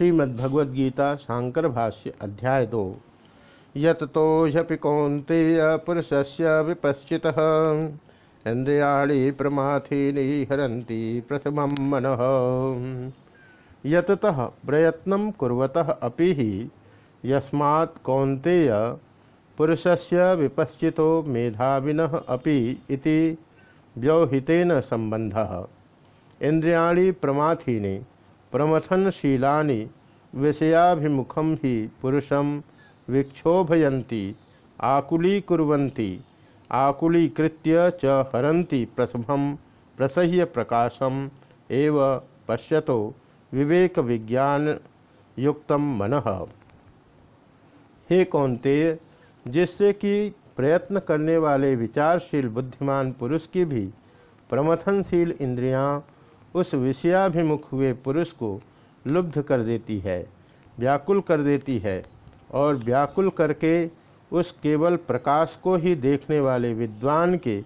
श्रीमद्भगवद्गीता शांकर भाष्य अध्याय दो। यतोषपि कौंतेय पुरुषस्य विपश्चितः। इंद्रियाणि प्रमाथीनि हरन्ति प्रथम मन। यततः प्रयत्न कुरतः अपि ही यस्मात् कौन्तेय पुरुषस्य विपश्चितो मेधाविनः इति व्यवहितेन इंद्रियाणि प्रमाथीनि प्रमथनशीलानि विषयाभिमुखम ही पुरुषम विक्षोभयन्ति, आकुलीकुर्वन्ति, आकुलीकृत्य च हरन्ति प्रथमं प्रसह्य प्रकाशम एव पश्यतो विवेक विज्ञान युक्तम मनः। हे कौनतेय, जिससे कि प्रयत्न करने वाले विचारशील बुद्धिमान पुरुष की भी प्रमथनशील इंद्रियाँ उस विषयाभिमुख हुए पुरुष को लुब्ध कर देती है, व्याकुल कर देती है और व्याकुल करके उस केवल प्रकाश को ही देखने वाले विद्वान के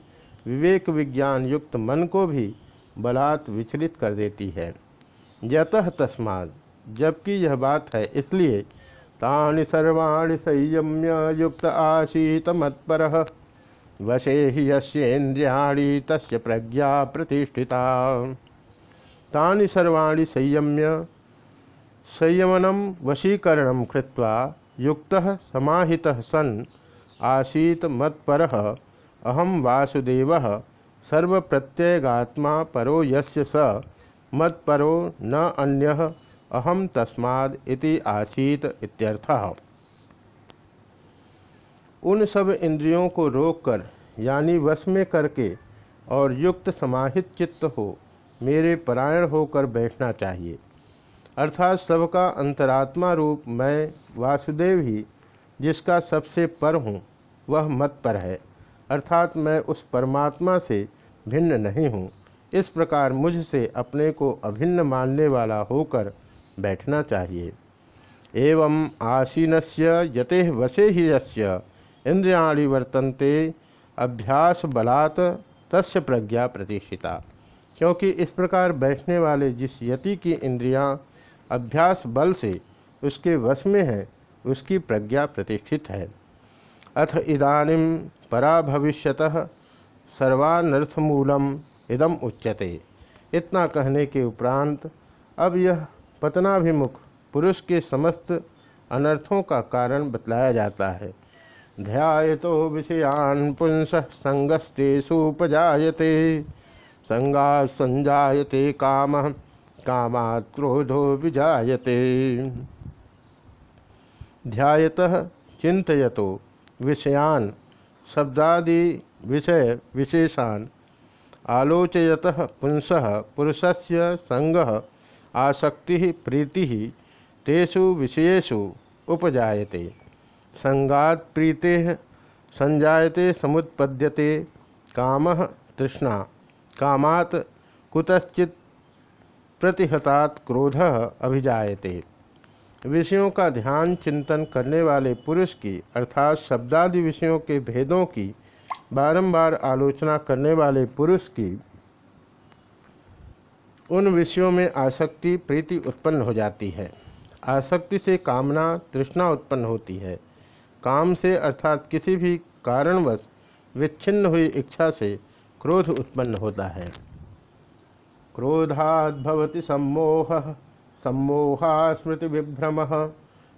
विवेक विज्ञान युक्त मन को भी बलात् विचलित कर देती है। यतः तस्मात्, जबकि यह बात है इसलिए, तानि सर्वाणि संयम्य युक्त आशीत मत्पर, वशे ही यश्येन्द्रियाणि तस्य प्रज्ञा प्रतिष्ठिता। तानि सर्वाणि संयम्य। संयमनं वशीकरण कृत्वा युक्तः समाहितः सन् आसीत मत्परः। अहं वासुदेवः, सर्वप्रत्यगात्मा परो यस्य स, मत्परो न अन्यः अहम तस्माद इति आसीत इत्यर्थः। उन सब इंद्रियों को रोककर, यानी वश में करके, और युक्त समाहित चित्त हो मेरे परायण होकर बैठना चाहिए। अर्थात सबका अंतरात्मा रूप मैं, वासुदेव ही, जिसका सबसे पर हूँ, वह मत पर है। अर्थात मैं उस परमात्मा से भिन्न नहीं हूँ। इस प्रकार मुझसे अपने को अभिन्न मानने वाला होकर बैठना चाहिए। एवं आसीन से यते वसे ही यस्य, इंद्रियाणी वर्तन्ते, अभ्यास बलात् तस्य प्रज्ञा प्रतिष्ठिता। क्योंकि इस प्रकार बैठने वाले जिस यति की इंद्रियाँ अभ्यास बल से उसके वश में है, उसकी प्रज्ञा प्रतिष्ठित है। अथ इदानीम परा भविष्यत सर्वानर्थमूलम इदम उच्यते। इतना कहने के उपरांत अब यह पतनाभिमुख पुरुष के समस्त अनर्थों का कारण बतलाया जाता है। ध्याय तो विषयान पुंस संगस्तेषुपजाते संगा संजायते काम कामा क्रोधो विजायते। ध्यायतः चिंतयतो विषयान, शब्दादि विषय विशेषान, आलोचयत पुंस, पुरुषस्य संग, आसक्ति, प्रीति, तेषु विषयेषु उपजायते। संगात प्रीते संजायते, समुत्पद्यते, काम तृष्णा। कामात कुतश्चित प्रतिहतात क्रोध अभिजायते। विषयों का ध्यान चिंतन करने वाले पुरुष की, अर्थात शब्दादि विषयों के भेदों की, बारंबार आलोचना करने वाले पुरुष की, उन विषयों में आसक्ति, प्रीति उत्पन्न हो जाती है। आसक्ति से कामना, तृष्णा उत्पन्न होती है। काम से, अर्थात किसी भी कारणवश विच्छिन्न हुई इच्छा से क्रोध उत्पन्न होता है। क्रोधाद भवति सम्मोह सम्मोहा स्मृति विभ्रम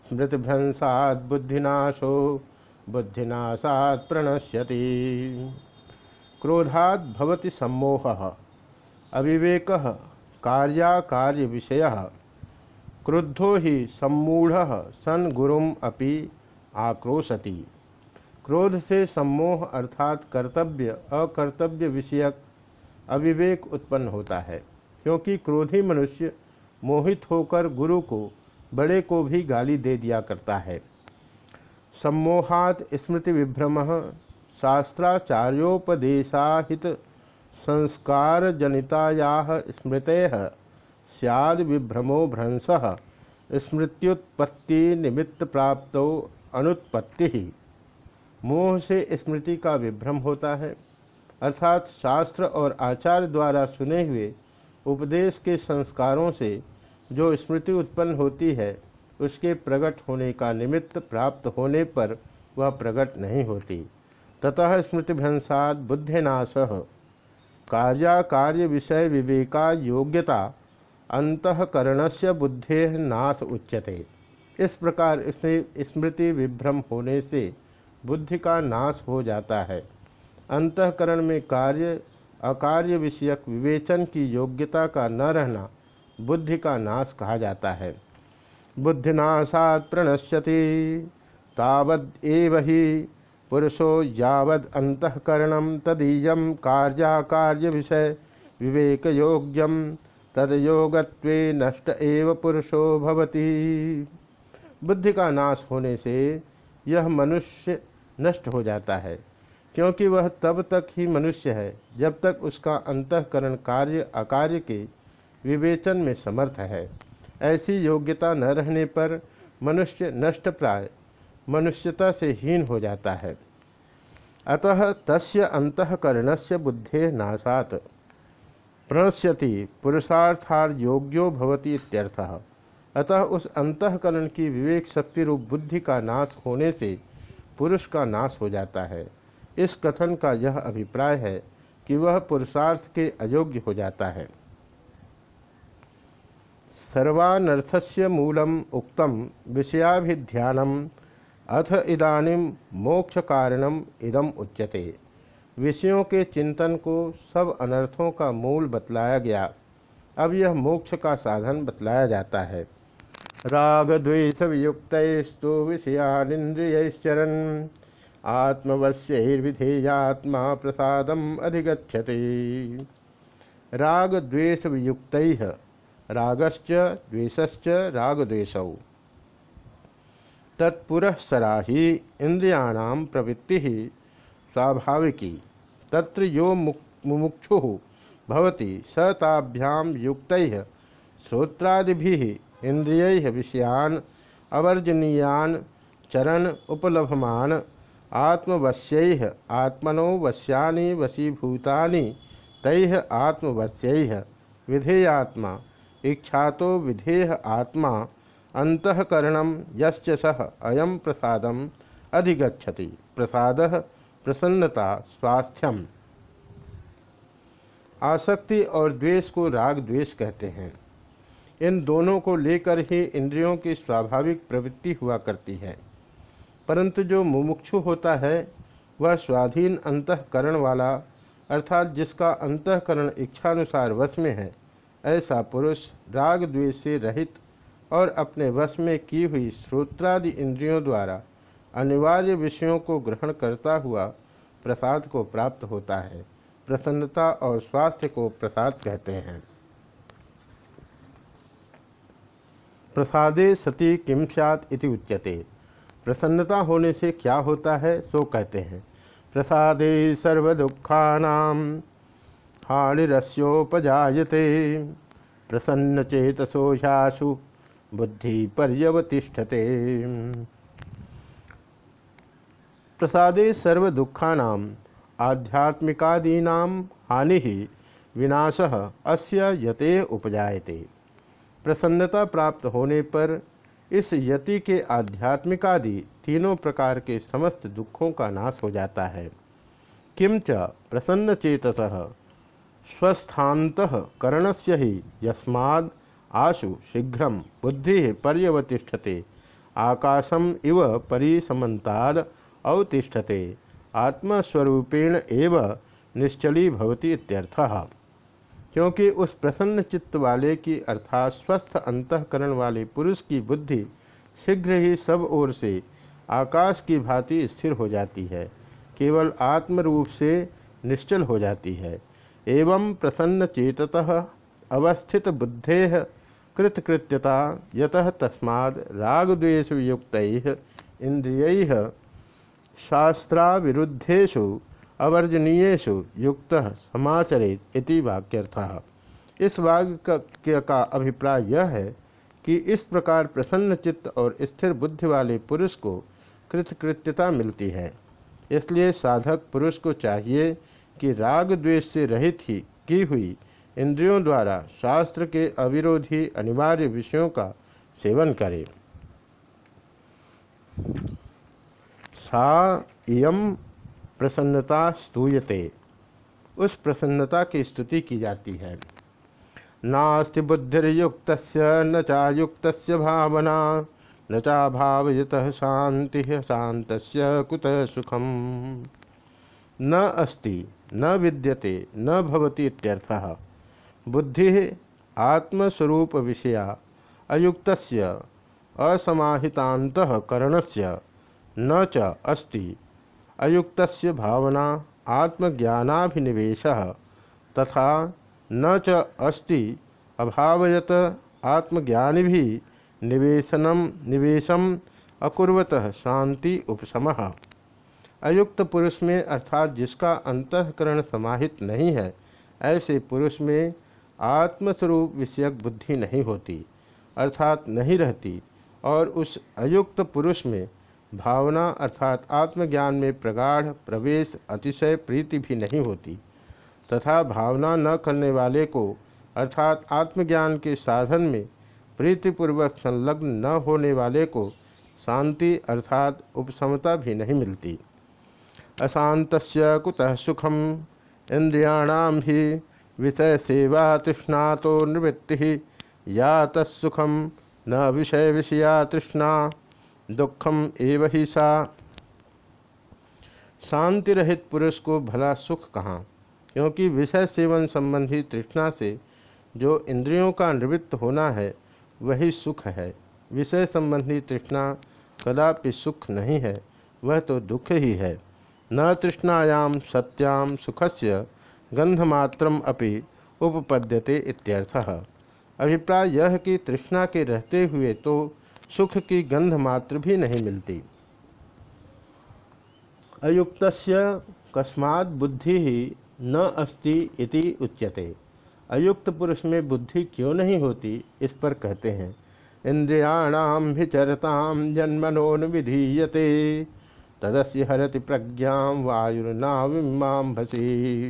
स्मृतिभ्रंसाद बुद्धिनाशो, बुद्धिनाशात प्रणश्यति। क्रोधाद भवति सम्मोह, अविवेक कार्याकार्य विषय क्रुद्धो ही सम्मूढ़, सन गुरुम अपि आक्रोशति। क्रोध से सम्मोह अर्थात कर्तव्य, अकर्तव्य विषयक अविवेक उत्पन्न होता है, क्योंकि क्रोधी मनुष्य मोहित होकर गुरु को, बड़े को भी गाली दे दिया करता है। सम्मोहात स्मृति विभ्रम शास्त्राचार्योपदेशाहित संस्कार जनिताया स्मृत सियाद विभ्रमो भ्रंश स्मृत्युत्पत्ति निमित्त प्राप्त अनुत्पत्ति। मोह से स्मृति का विभ्रम होता है। अर्थात शास्त्र और आचार्य द्वारा सुने हुए उपदेश के संस्कारों से जो स्मृति उत्पन्न होती है, उसके प्रकट होने का निमित्त प्राप्त होने पर वह प्रकट नहीं होती। ततः स्मृतिभ्रंसाद बुद्धिनाश। कार्याकार्य विषय विवेका योग्यता अंतकरण से बुद्धे नाश उच्यते। इस प्रकार स्मृति विभ्रम होने से बुद्धि का नाश हो जाता है। अंतकरण में कार्य, अकार्य विषयक विवेचन की योग्यता का न रहना बुद्धि का नाश कहा जाता है। बुद्धिनाशात प्रणश्यति, तावद ही पुरुषो यावद अंतकरण तदीय कार्याकार्य विषय विवेक योग्यम तदयोगत्वे नष्ट एव पुरुषो भवति। बुद्धि का नाश होने से यह मनुष्य नष्ट हो जाता है, क्योंकि वह तब तक ही मनुष्य है, जब तक उसका अंतकरण कार्य अकार्य के विवेचन में समर्थ है। ऐसी योग्यता न रहने पर मनुष्य नष्ट प्राय मनुष्यता से हीन हो जाता है। अतः तस्य से बुद्धे नाशात। प्रणश्यति पुरुषार्थार योग्यो भवती इत्यर्थः। अतः उस अंतकरण की विवेक शक्ति रूप बुद्धि का नाश होने से पुरुष का नाश हो जाता है। इस कथन का यह अभिप्राय है कि वह पुरुषार्थ के अयोग्य हो जाता है। सर्वानर्थस्य मूलम उक्तम विषयाभिध्यानम अथ इदानीम मोक्ष कारणम इदम उच्यते। विषयों के चिंतन को सब अनर्थों का मूल बतलाया गया। अब यह मोक्ष का साधन बतलाया जाता है। राग द्वेष वियुक्तस्तु विषयानिंद्रियश्चरन आत्मवश्यर्विधेयात्मा प्रसादम अधिगछति राग द्वेष वियुक्त रागश्च द्वेषश्च रागद्वेषौ। तत्पुरःसरा ही इंद्रियाणाम प्रवृत्ति स्वाभाविकी। तत्र यो मुमुक्षु भवति स ताभ्याम युक्त श्रोत्रादिभिः इंद्रिय विषयान, अवर्जनीयान चरण उपलभमान, आत्मवश्य, आत्मनो वश्यानि वशीभूतानि, तैः आत्मवश्य, विधेयात्मा इच्छा तो विधेय आत्मा अंतकरण यश्च सह अयम प्रसाद अधिगछति प्रसाद प्रसन्नता, स्वास्थ्यम। आसक्ति और द्वेष को राग द्वेष कहते हैं। इन दोनों को लेकर ही इंद्रियों की स्वाभाविक प्रवृत्ति हुआ करती है। परंतु जो मुमुक्षु होता है, वह स्वाधीन अंतकरण वाला, अर्थात जिसका अंतकरण इच्छानुसार वश में है, ऐसा पुरुष राग द्वेष से रहित और अपने वश में की हुई श्रोत्रादि इंद्रियों द्वारा अनिवार्य विषयों को ग्रहण करता हुआ प्रसाद को प्राप्त होता है। प्रसन्नता और स्वास्थ्य को प्रसाद कहते हैं। प्रसादे सती किम इति उच्यते। प्रसन्नता होने से क्या होता है, सो कहते हैं। प्रसादे सर्वदुखानाम हानिरस्योपजायते। प्रसन्न चेतसोषासु बुद्धि पर्यवतिष्ठते। प्रसादे सर्वदुखानाम आध्यात्मिकादीना हानि विनाश अस्य यते उपजायते। प्रसन्नता प्राप्त होने पर इस यति के आध्यात्मिकादि तीनों प्रकार के समस्त दुखों का नाश हो जाता है। किंच प्रसन्न चेतस स्वस्थात से ही यस्माद आशु शीघ्र बुद्धि पर्यवतिष्ठते। आकाशम इव परिसमन्ताद अवतिष्ठते। आत्मस्वरूपेण एव निश्चली भवती इत्यर्थः। क्योंकि उस प्रसन्न चित्त वाले की अर्थात स्वस्थ अंतकरण वाले पुरुष की बुद्धि शीघ्र ही सब ओर से आकाश की भांति स्थिर हो जाती है, केवल आत्मरूप से निश्चल हो जाती है। एवं प्रसन्न चेतत अवस्थित बुद्धे कृतकृत्यता यतः तस्माद् रागद्वेष युक्त इंद्रिय शास्त्राविरुद्धेशु अवर्जनीयेशु युक्त समाचरित इति वाक्यर्थ। इस वाक्य का अभिप्राय यह है कि इस प्रकार प्रसन्न चित्त और स्थिर बुद्धि वाले पुरुष को कृतकृत्यता मिलती है। इसलिए साधक पुरुष को चाहिए कि राग द्वेष से रहित ही की हुई इंद्रियों द्वारा शास्त्र के अविरोधी अनिवार्य विषयों का सेवन करे। सा प्रसन्नता स्तूयते। उस प्रसन्नता की स्तुति की जाती है। नास्ति बुद्धिर्युक्त न चायुक्त भावना, न चाभावयत शांति शांत कुत सुखम। न अस्ति, न विद्यते, न भवति बुद्धि आत्मस्वरूप विषया अयुक्त असमाहितांतकरणस्य न च अस्ति। अयुक्त भावना आत्मज्ञानाभिनिवेश, तथा न च अस्ति अभावयत आत्मज्ञानी भी निवेशनम निवेशम अकुर्वत शांति उपशम। अयुक्त पुरुष में अर्थात जिसका अंतकरण समाहित नहीं है, ऐसे पुरुष में आत्मस्वरूप विषयक बुद्धि नहीं होती, अर्थात नहीं रहती, और उस अयुक्त पुरुष में भावना अर्थात आत्मज्ञान में प्रगाढ़, प्रवेश, अतिशय प्रीति भी नहीं होती। तथा भावना न करने वाले को अर्थात आत्मज्ञान के साधन में प्रीतिपूर्वक संलग्न न होने वाले को शांति अर्थात उपसमता भी नहीं मिलती। अशांत कुतः सुखम, इंद्रियाणाम ही विषय सेवा तृष्णा तो निवृत्ति, या तत्सुखम न विषय विषया तृष्णा। दुखम एव ही सा। शांति रहित पुरुष को भला सुख कहाँ? क्योंकि विषय सेवन संबंधी तृष्णा से जो इंद्रियों का निवृत्त होना है, वही सुख है। विषय संबंधी तृष्णा कदापि सुख नहीं है, वह तो दुख ही है। न तृष्णायाम सत्याम सुखस्य गंधमात्रम अपि उपपद्यते इत्यर्थः। अभिप्राय यह कि तृष्णा के रहते हुए तो सुख की गंध मात्र भी नहीं मिलती। अयुक्त कस्मात् बुद्धि ही न अस्ति इति उच्यते। अयुक्त पुरुष में बुद्धि क्यों नहीं होती, इस पर कहते हैं। इंद्रियाणाम भिचरताम जन्मनोन्विधीयते तदस्य हरति प्रज्ञा वायुर्नाविमाम भसी।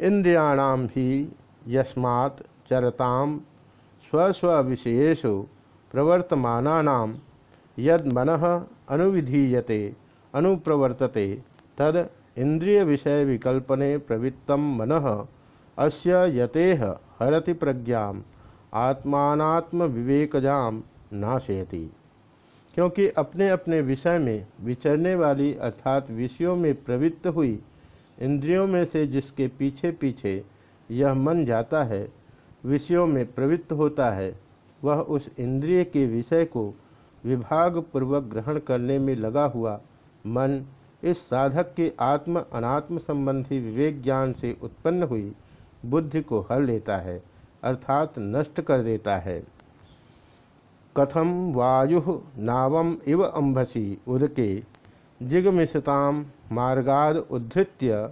इंद्रियाणाम भी यस्मात् चरताम स्वस्व विषयेषु प्रवर्तमानानाम यद मन अनुविधीयते, अनुप्रवर्तते, तद इंद्रिय विषय विकल्पने प्रवृत्तम मन, अस्य यतेह हरति प्रज्ञा आत्मात्म विवेकजाम नाशयति। क्योंकि अपने अपने विषय में विचरने वाली अर्थात विषयों में प्रवृत्त हुई इंद्रियों में से जिसके पीछे पीछे यह मन जाता है, विषयों में प्रवृत्त होता है वह उस इंद्रिय के विषय को विभाग पूर्वक ग्रहण करने में लगा हुआ मन इस साधक के आत्म अनात्म संबंधी विवेक ज्ञान से उत्पन्न हुई बुद्धि को हर लेता है, अर्थात नष्ट कर देता है। कथम वायु नावम इव अंभसी उदके जिगमिशताम मार्गाद उद्धृत्य,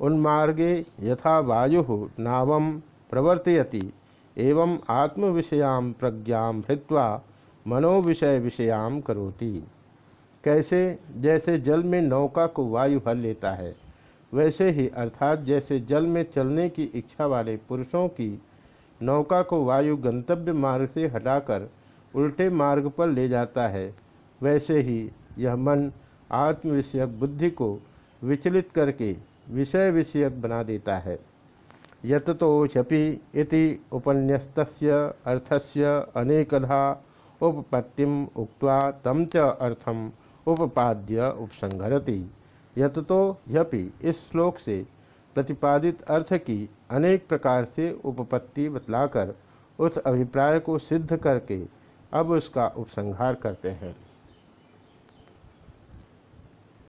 उन्मार्गे यथा वायु नावम प्रवर्तयति। एवं आत्म विषयाम प्रज्ञा हृत्वा मनोविषय विषयाम करोति। कैसे? जैसे जल में नौका को वायु हल लेता है, वैसे ही अर्थात जैसे जल में चलने की इच्छा वाले पुरुषों की नौका को वायु गंतव्य मार्ग से हटाकर उल्टे मार्ग पर ले जाता है, वैसे ही यह मन आत्म विषयक बुद्धि को विचलित करके विषय विषयक बना देता है। यतोषपि इति उपन्यस्त अर्थस्य अनेकधा उपपत्तिम उक्त्वा तम च अर्थम उपपाद्य उपसंहरति। यत इस श्लोक से प्रतिपादित अर्थ की अनेक प्रकार से उपपत्ति बतलाकर उस अभिप्राय को सिद्ध करके अब उसका उपसंहार करते हैं।